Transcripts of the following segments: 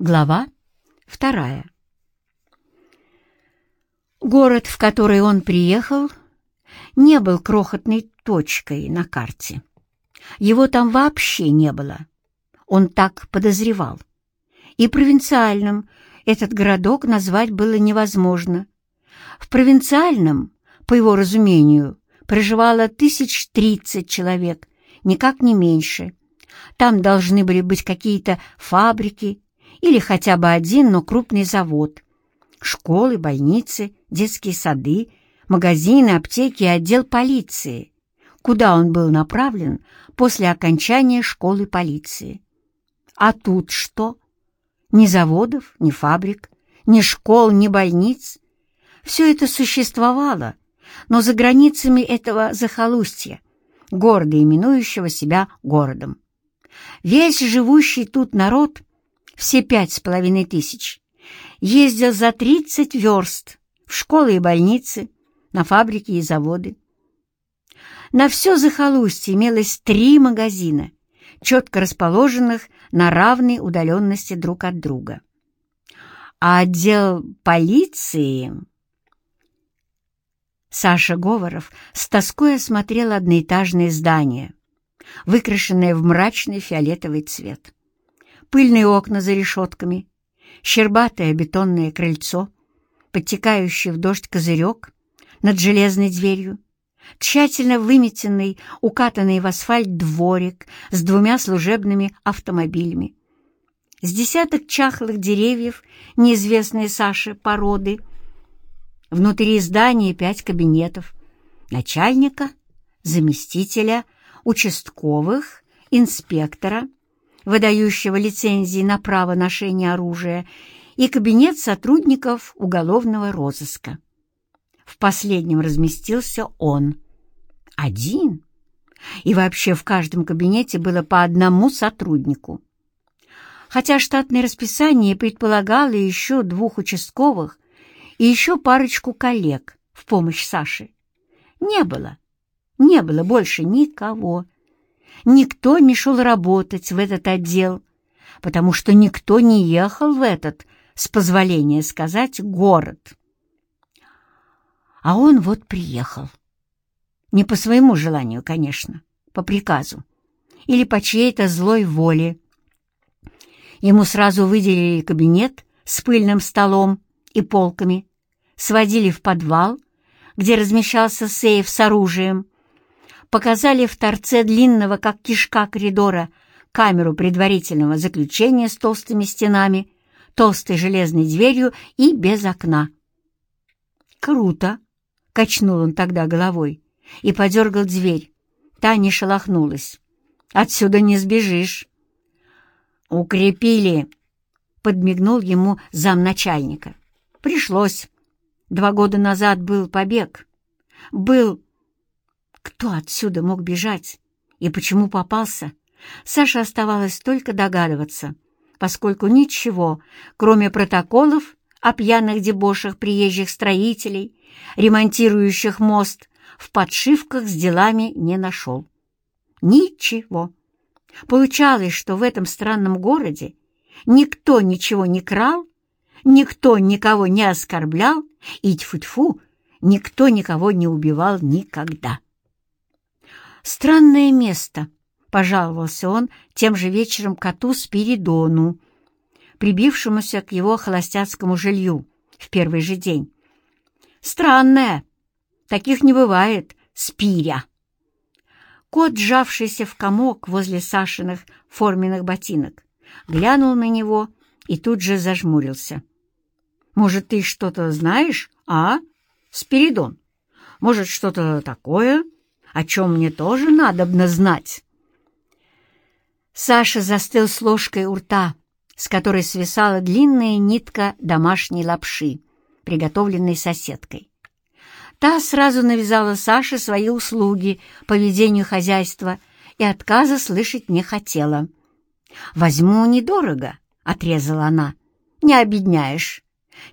Глава вторая. Город, в который он приехал, не был крохотной точкой на карте. Его там вообще не было. Он так подозревал. И провинциальным этот городок назвать было невозможно. В провинциальном, по его разумению, проживало тысяч тридцать человек, никак не меньше. Там должны были быть какие-то фабрики или хотя бы один, но крупный завод. Школы, больницы, детские сады, магазины, аптеки и отдел полиции, куда он был направлен после окончания школы полиции. А тут что? Ни заводов, ни фабрик, ни школ, ни больниц. Все это существовало, но за границами этого захолустья, города, именующего себя городом. Весь живущий тут народ, все пять с половиной тысяч, ездил за тридцать верст в школы и больницы, на фабрики и заводы. На все захолустье имелось три магазина, четко расположенных на равной удаленности друг от друга. А отдел полиции... Саша Говоров с тоской осмотрел одноэтажное здание, выкрашенное в мрачный фиолетовый цвет. Пыльные окна за решетками, щербатое бетонное крыльцо, подтекающий в дождь козырек над железной дверью, тщательно выметенный, укатанный в асфальт дворик с двумя служебными автомобилями. С десяток чахлых деревьев неизвестной Саше породы. Внутри здания пять кабинетов. Начальника, заместителя, участковых, инспектора, выдающего лицензии на право ношения оружия, и кабинет сотрудников уголовного розыска. В последнем разместился он. Один. И вообще в каждом кабинете было по одному сотруднику. Хотя штатное расписание предполагало еще двух участковых и еще парочку коллег в помощь Саше. Не было, не было больше никого. Никто не шел работать в этот отдел, потому что никто не ехал в этот, с позволения сказать, город. А он вот приехал. Не по своему желанию, конечно, по приказу. Или по чьей-то злой воле. Ему сразу выделили кабинет с пыльным столом и полками, сводили в подвал, где размещался сейф с оружием, показали в торце длинного, как кишка коридора, камеру предварительного заключения с толстыми стенами, толстой железной дверью и без окна. Круто! — качнул он тогда головой и подергал дверь. Та не шелохнулась. «Отсюда не сбежишь». «Укрепили», — подмигнул ему замначальника. «Пришлось. Два года назад был побег. Был... Кто отсюда мог бежать? И почему попался?» Саше оставалось только догадываться, поскольку ничего, кроме протоколов о пьяных дебошах приезжих строителей, ремонтирующих мост, в подшивках с делами не нашел. Ничего. Получалось, что в этом странном городе никто ничего не крал, никто никого не оскорблял и, тьфу-тьфу, никто никого не убивал никогда. «Странное место», — пожаловался он тем же вечером коту Спиридону, прибившемуся к его холостяцкому жилью в первый же день. «Странное. Таких не бывает. Спиря». Кот, сжавшийся в комок возле Сашиных форменных ботинок, глянул на него и тут же зажмурился. «Может, ты что-то знаешь, а, Спиридон? Может, что-то такое, о чем мне тоже надобно знать?» Саша застыл с ложкой у рта, с которой свисала длинная нитка домашней лапши, приготовленной соседкой. Та сразу навязала Саше свои услуги по ведению хозяйства и отказа слышать не хотела. «Возьму недорого», — отрезала она. «Не обедняешь.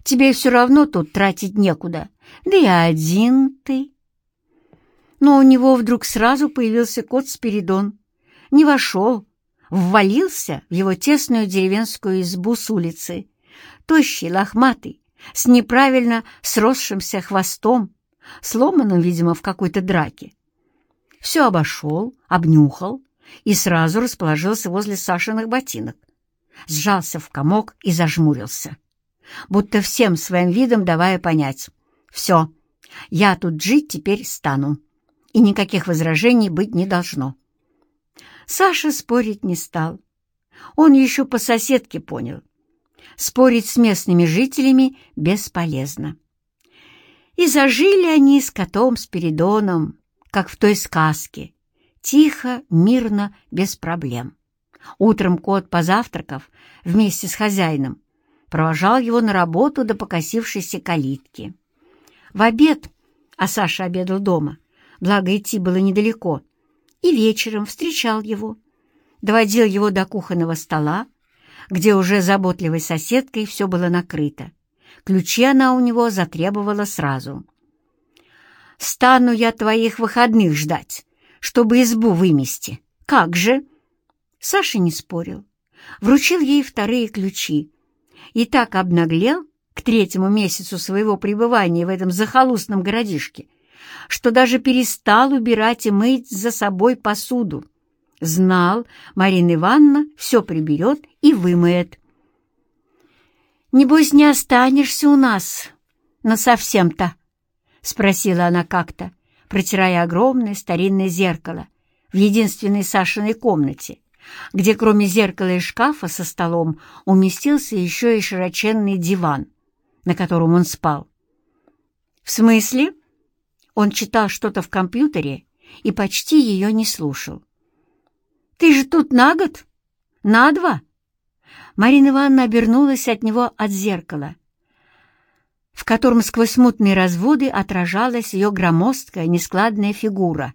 Тебе все равно тут тратить некуда. Да и один ты». Но у него вдруг сразу появился кот Спиридон. Не вошел, ввалился в его тесную деревенскую избу с улицы, тощий, лохматый, с неправильно сросшимся хвостом, сломанным, видимо, в какой-то драке. Все обошел, обнюхал и сразу расположился возле Сашиных ботинок, сжался в комок и зажмурился, будто всем своим видом давая понять «Все, я тут жить теперь стану, и никаких возражений быть не должно». Саша спорить не стал. Он еще по соседке понял. Спорить с местными жителями бесполезно. И зажили они с котом Спиридоном, как в той сказке, тихо, мирно, без проблем. Утром кот, позавтракав, вместе с хозяином, провожал его на работу до покосившейся калитки. В обед, а Саша обедал дома, благо идти было недалеко, и вечером встречал его, доводил его до кухонного стола, где уже заботливой соседкой все было накрыто. Ключи она у него затребовала сразу. «Стану я твоих выходных ждать, чтобы избу вымести. Как же?» Саша не спорил. Вручил ей вторые ключи. И так обнаглел к третьему месяцу своего пребывания в этом захолустном городишке, что даже перестал убирать и мыть за собой посуду. Знал, Марина Ивановна все приберет и вымоет. «Небось, не останешься у нас насовсем-то?» — спросила она как-то, протирая огромное старинное зеркало в единственной Сашиной комнате, где кроме зеркала и шкафа со столом уместился еще и широченный диван, на котором он спал. «В смысле?» Он читал что-то в компьютере и почти ее не слушал. «Ты же тут на год? На два?» Марина Ивановна обернулась от него от зеркала, в котором сквозь мутные разводы отражалась ее громоздкая, нескладная фигура,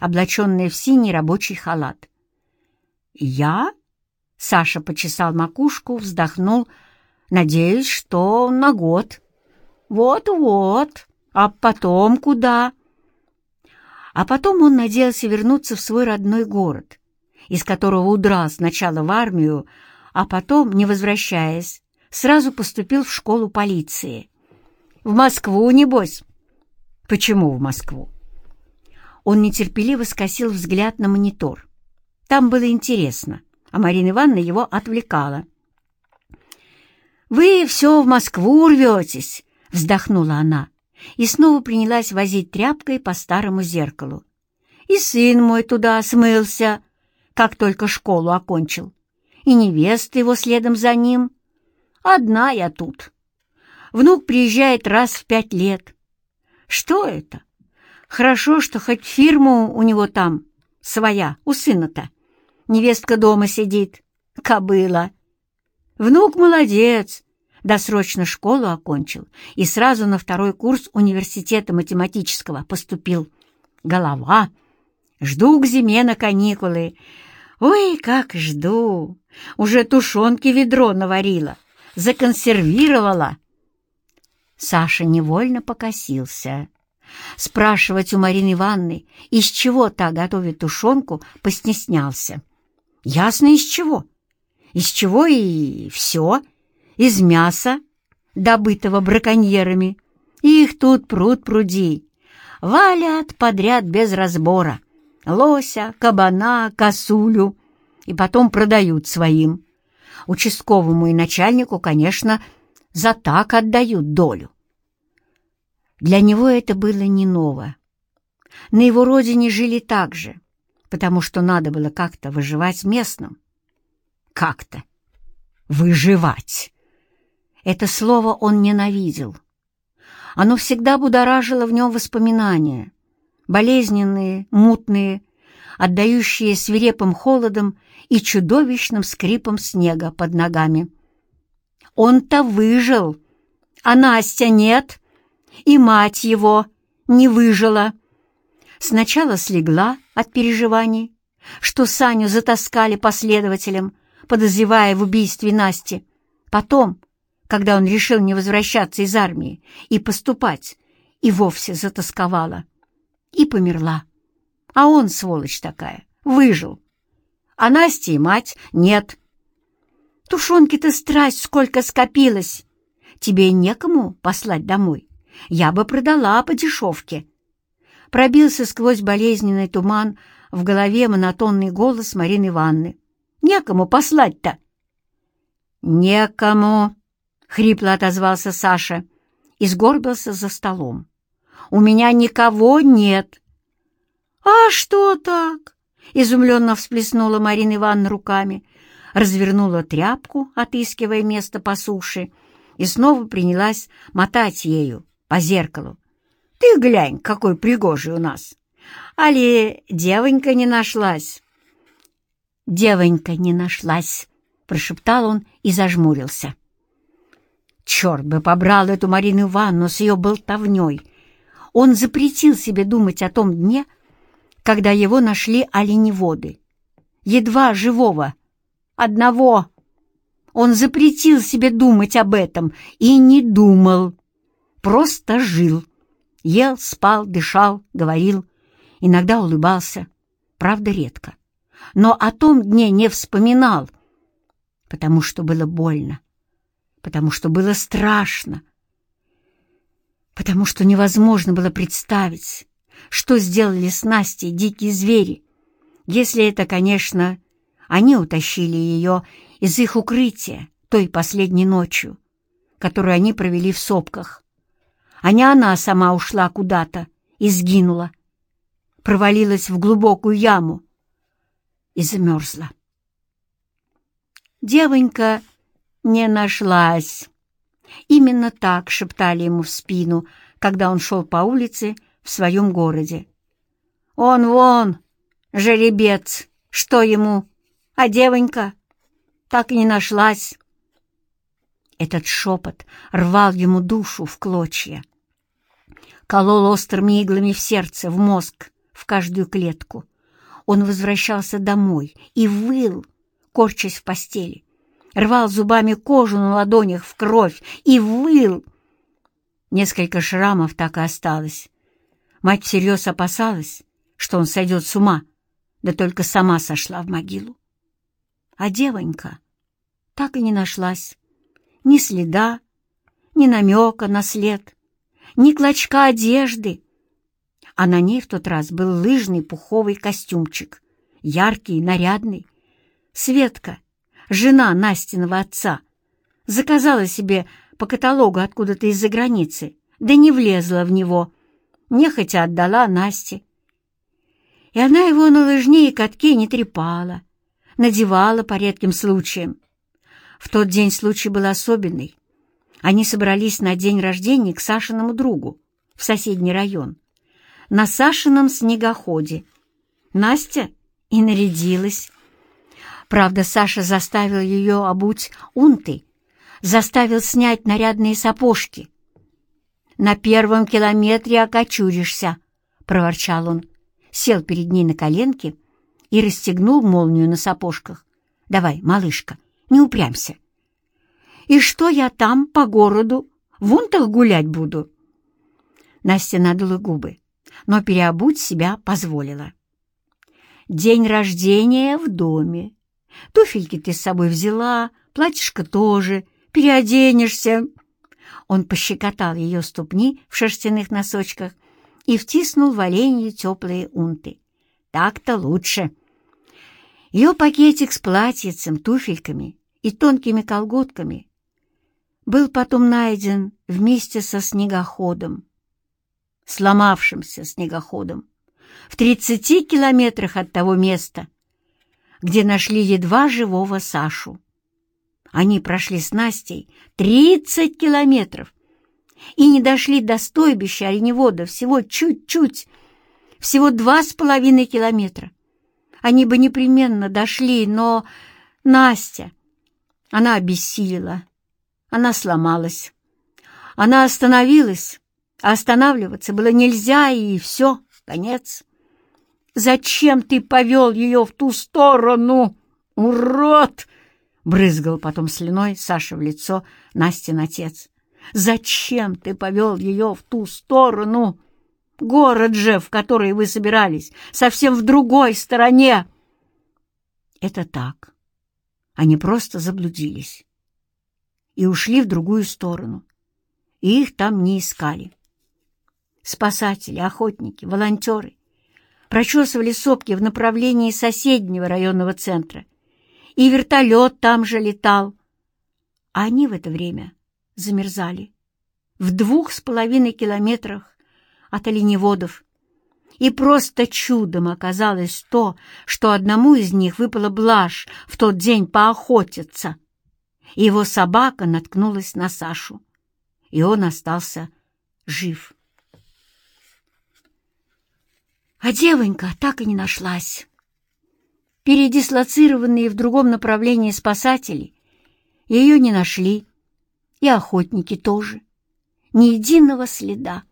облаченная в синий рабочий халат. «Я?» — Саша почесал макушку, вздохнул. «Надеюсь, что на год». «Вот-вот», а потом куда? А потом он надеялся вернуться в свой родной город, из которого удрал сначала в армию, а потом, не возвращаясь, сразу поступил в школу полиции. В Москву, небось? Почему в Москву? Он нетерпеливо скосил взгляд на монитор. Там было интересно, а Марина Ивановна его отвлекала. «Вы все в Москву рветесь!» — вздохнула она и снова принялась возить тряпкой по старому зеркалу. И сын мой туда смылся, как только школу окончил, и невеста его следом за ним. Одна я тут. Внук приезжает раз в пять лет. Что это? Хорошо, что хоть фирму у него там своя, у сына-то. Невестка дома сидит, кобыла. Внук молодец, досрочно школу окончил и сразу на второй курс университета математического поступил. Голова. Жду к зиме на каникулы. Ой, как жду! Уже тушенки ведро наварила, законсервировала. Саша невольно покосился. Спрашивать у Марины Ивановны, из чего та готовит тушенку, постеснялся. Ясно, из чего. Из чего и все из мяса, добытого браконьерами. Их тут пруд пруди. Валят подряд без разбора. Лося, кабана, косулю. И потом продают своим. Участковому и начальнику, конечно, за так отдают долю. Для него это было не ново. На его родине жили так же, потому что надо было как-то выживать местным. Как-то выживать. Это слово он ненавидел. Оно всегда будоражило в нем воспоминания, болезненные, мутные, отдающие свирепым холодом и чудовищным скрипом снега под ногами. Он-то выжил, а Настя нет, и мать его не выжила. Сначала слегла от переживаний, что Саню затаскали последователям, подозревая в убийстве Насти. Потом, когда он решил не возвращаться из армии и поступать, и вовсе затасковала. И померла. А он, сволочь такая, выжил. а Настя и мать нет. Тушенки-то страсть сколько скопилось. Тебе некому послать домой. Я бы продала по дешевке. Пробился сквозь болезненный туман в голове монотонный голос Марины Ивановны. Некому послать-то. Некому, — хрипло отозвался Саша и сгорбился за столом. «У меня никого нет». «А что так?» — изумленно всплеснула Марина Ивановна руками, развернула тряпку, отыскивая место по суше, и снова принялась мотать ею по зеркалу. «Ты глянь, какой пригожий у нас! Али девонька не нашлась?» «Девонька не нашлась», — прошептал он и зажмурился. Черт бы побрал эту Марину Ивановну с ее болтовней! Он запретил себе думать о том дне, когда его нашли оленеводы. Едва живого. Одного. Он запретил себе думать об этом и не думал. Просто жил. Ел, спал, дышал, говорил. Иногда улыбался. Правда, редко. Но о том дне не вспоминал, потому что было больно потому что было страшно, потому что невозможно было представить, что сделали с Настей дикие звери, если это, конечно, они утащили ее из их укрытия той последней ночью, которую они провели в сопках, а не она сама ушла куда-то и сгинула, провалилась в глубокую яму и замерзла. Девонька не нашлась. Именно так шептали ему в спину, когда он шел по улице в своем городе. «Он вон, жеребец, что ему? А девонька так и не нашлась». Этот шепот рвал ему душу в клочья. Колол острыми иглами в сердце, в мозг, в каждую клетку. Он возвращался домой и выл, корчась в постели рвал зубами кожу на ладонях в кровь и выл. Несколько шрамов так и осталось. Мать всерьез опасалась, что он сойдет с ума, да только сама сошла в могилу. А девонька так и не нашлась. Ни следа, ни намека на след, ни клочка одежды. А на ней в тот раз был лыжный пуховый костюмчик, яркий, нарядный. Светка жена Настиного отца, заказала себе по каталогу откуда-то из-за границы, да не влезла в него, нехотя отдала Насте. И она его на лыжне и катке не трепала, надевала по редким случаям. В тот день случай был особенный. Они собрались на день рождения к Сашиному другу в соседний район, на Сашином снегоходе. Настя и нарядилась, Правда, Саша заставил ее обуть унты, заставил снять нарядные сапожки. «На первом километре окочуришься», — проворчал он, сел перед ней на коленки и расстегнул молнию на сапожках. «Давай, малышка, не упрямься». «И что я там по городу? В унтах гулять буду?» Настя надула губы, но переобуть себя позволила. «День рождения в доме. Туфельки ты с собой взяла, платьишко тоже, переоденешься». Он пощекотал ее ступни в шерстяных носочках и втиснул в оленьи теплые унты. «Так-то лучше». Ее пакетик с платьицем, туфельками и тонкими колготками был потом найден вместе со снегоходом, сломавшимся снегоходом, в тридцати километрах от того места, где нашли едва живого Сашу. Они прошли с Настей тридцать километров и не дошли до стойбища оленевода всего чуть-чуть, всего два с половиной километра. Они бы непременно дошли, но Настя, она обессилила, она сломалась. Она остановилась, а останавливаться было нельзя, и все, конец. Зачем ты повел ее в ту сторону, урод?» Брызгал потом слюной Саша в лицо Настин отец. «Зачем ты повел ее в ту сторону? Город же, в который вы собирались, совсем в другой стороне!» это так. Они просто заблудились и ушли в другую сторону, и их там не искали. Спасатели, охотники, волонтеры прочесывали сопки в направлении соседнего районного центра, и вертолет там же летал. А они в это время замерзали в двух с половиной километрах от оленеводов. И просто чудом оказалось то, что одному из них выпала блажь в тот день поохотиться. И его собака наткнулась на Сашу, и он остался жив. А девонька так и не нашлась. Передислоцированные в другом направлении спасатели ее не нашли, и охотники тоже. Ни единого следа,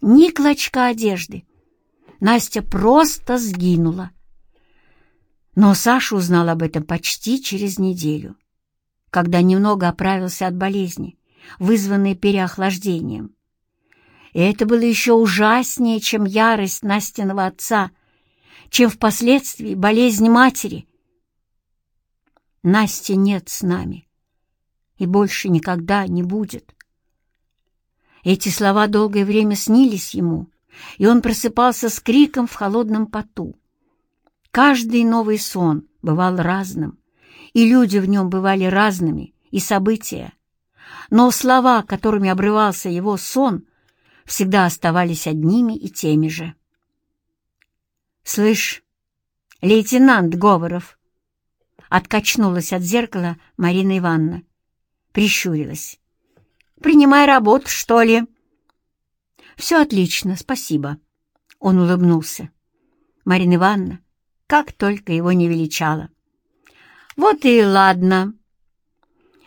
ни клочка одежды. Настя просто сгинула. Но Саша узнал об этом почти через неделю, когда немного оправился от болезни, вызванной переохлаждением. И это было еще ужаснее, чем ярость Настиного отца, чем впоследствии болезнь матери. Насти нет с нами и больше никогда не будет. Эти слова долгое время снились ему, и он просыпался с криком в холодном поту. Каждый новый сон бывал разным, и люди в нем бывали разными, и события. Но слова, которыми обрывался его сон, всегда оставались одними и теми же. «Слышь, лейтенант Говоров!» Откачнулась от зеркала Марина Ивановна. Прищурилась. «Принимай работу, что ли?» «Все отлично, спасибо». Он улыбнулся. Марина Ивановна как только его не величала. «Вот и ладно».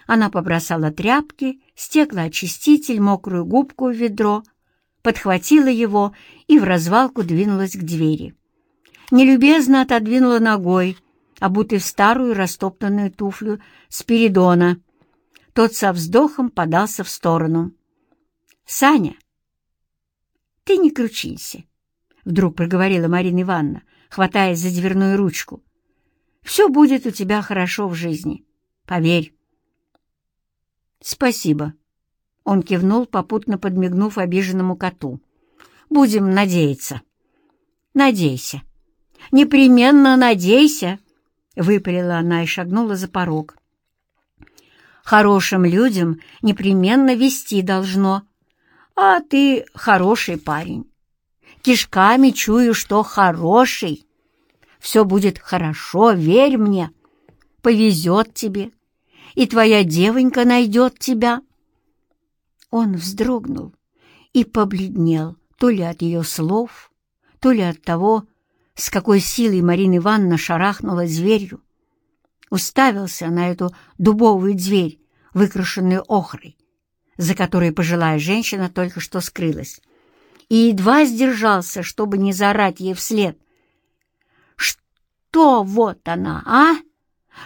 Она побросала тряпки, стеклоочиститель, мокрую губку в ведро, подхватила его и в развалку двинулась к двери. Нелюбезно отодвинула ногой, обутый в старую растоптанную туфлю Спиридона. Тот со вздохом подался в сторону. «Саня, ты не кручинься», — вдруг проговорила Марина Ивановна, хватаясь за дверную ручку. «Все будет у тебя хорошо в жизни, поверь». «Спасибо», — он кивнул, попутно подмигнув обиженному коту. «Будем надеяться». «Надейся. Непременно надейся», — выпалила она и шагнула за порог. «Хорошим людям непременно вести должно. А ты хороший парень. Кишками чую, что хороший. Все будет хорошо, верь мне. Повезет тебе, и твоя девонька найдет тебя». Он вздрогнул и побледнел то ли от ее слов, то ли от того, с какой силой Марина Ивановна шарахнула дверью. Уставился на эту дубовую дверь, выкрашенную охрой, за которой пожилая женщина только что скрылась, и едва сдержался, чтобы не заорать ей вслед. «Что вот она, а?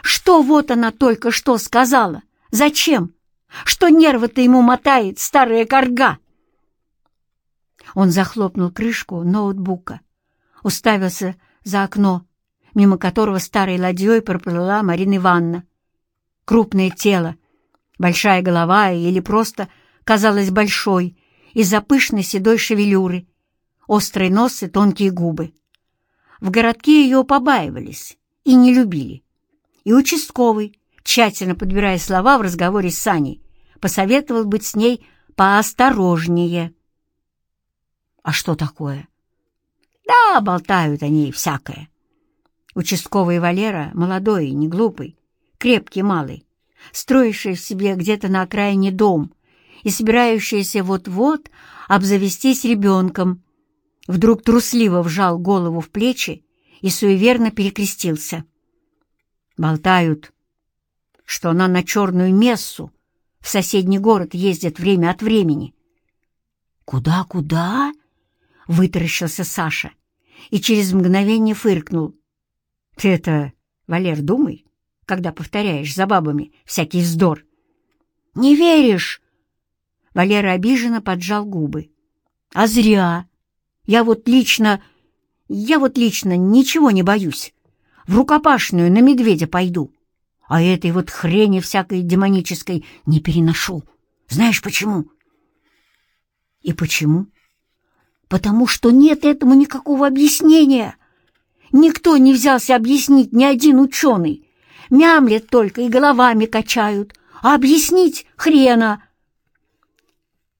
Что вот она только что сказала? Зачем? Что нервы-то ему мотает, старая корга?» Он захлопнул крышку ноутбука, уставился за окно, мимо которого старой ладьей проплыла Марина Ивановна. Крупное тело, большая голова или просто казалась большой из-за пышной седой шевелюры, острый нос и тонкие губы. В городке ее побаивались и не любили. И участковый, тщательно подбирая слова в разговоре с Саней, посоветовал быть с ней поосторожнее. А что такое? Да, болтают они всякое. Участковый Валера, молодой, не глупый, крепкий малый, строивший в себе где-то на окраине дом и собирающийся вот-вот обзавестись ребенком, вдруг трусливо вжал голову в плечи и суеверно перекрестился. Болтают, что она на черную мессу в соседний город ездит время от времени. «Куда-куда?» — вытаращился Саша и через мгновение фыркнул. «Ты это, Валер, думай, когда повторяешь за бабами всякий вздор». «Не веришь?» Валера обиженно поджал губы. «А зря. Я вот лично... Я вот лично ничего не боюсь. в рукопашную на медведя пойду, а этой вот хрени всякой демонической не переношу. Знаешь почему? И почему? Потому что нет этому никакого объяснения. Никто не взялся объяснить, ни один ученый. Мямлет только и головами качают, а объяснить хрена.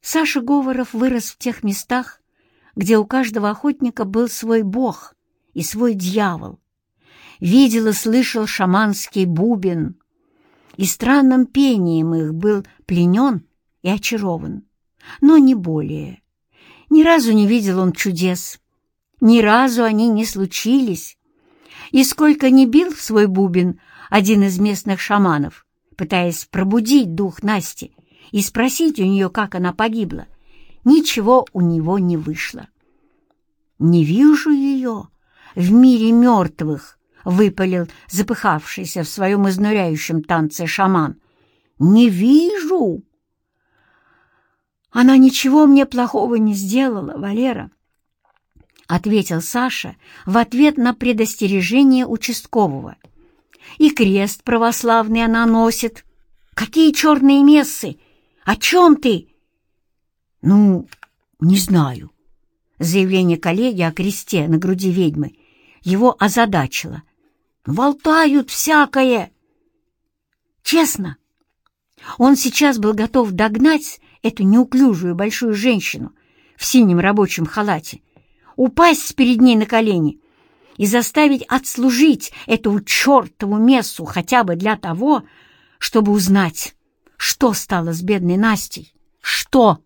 Саша Говоров вырос в тех местах, где у каждого охотника был свой бог и свой дьявол. Видел и слышал шаманский бубен, и странным пением их был пленен и очарован, но не более. Ни разу не видел он чудес, ни разу они не случились. И сколько ни бил в свой бубен один из местных шаманов, пытаясь пробудить дух Насти и спросить у нее, как она погибла, ничего у него не вышло. «Не вижу ее в мире мертвых», — выпалил запыхавшийся в своем изнуряющем танце шаман. «Не вижу!» «Она ничего мне плохого не сделала, Валера», — ответил Саша в ответ на предостережение участкового. «И крест православный она носит. Какие черные мессы! О чем ты?» «Ну, не знаю». Заявление коллеги о кресте на груди ведьмы его озадачило. «Болтают всякое!» Честно, он сейчас был готов догнать эту неуклюжую большую женщину в синем рабочем халате, упасть перед ней на колени и заставить отслужить эту чертову мессу хотя бы для того, чтобы узнать, что стало с бедной Настей. Что?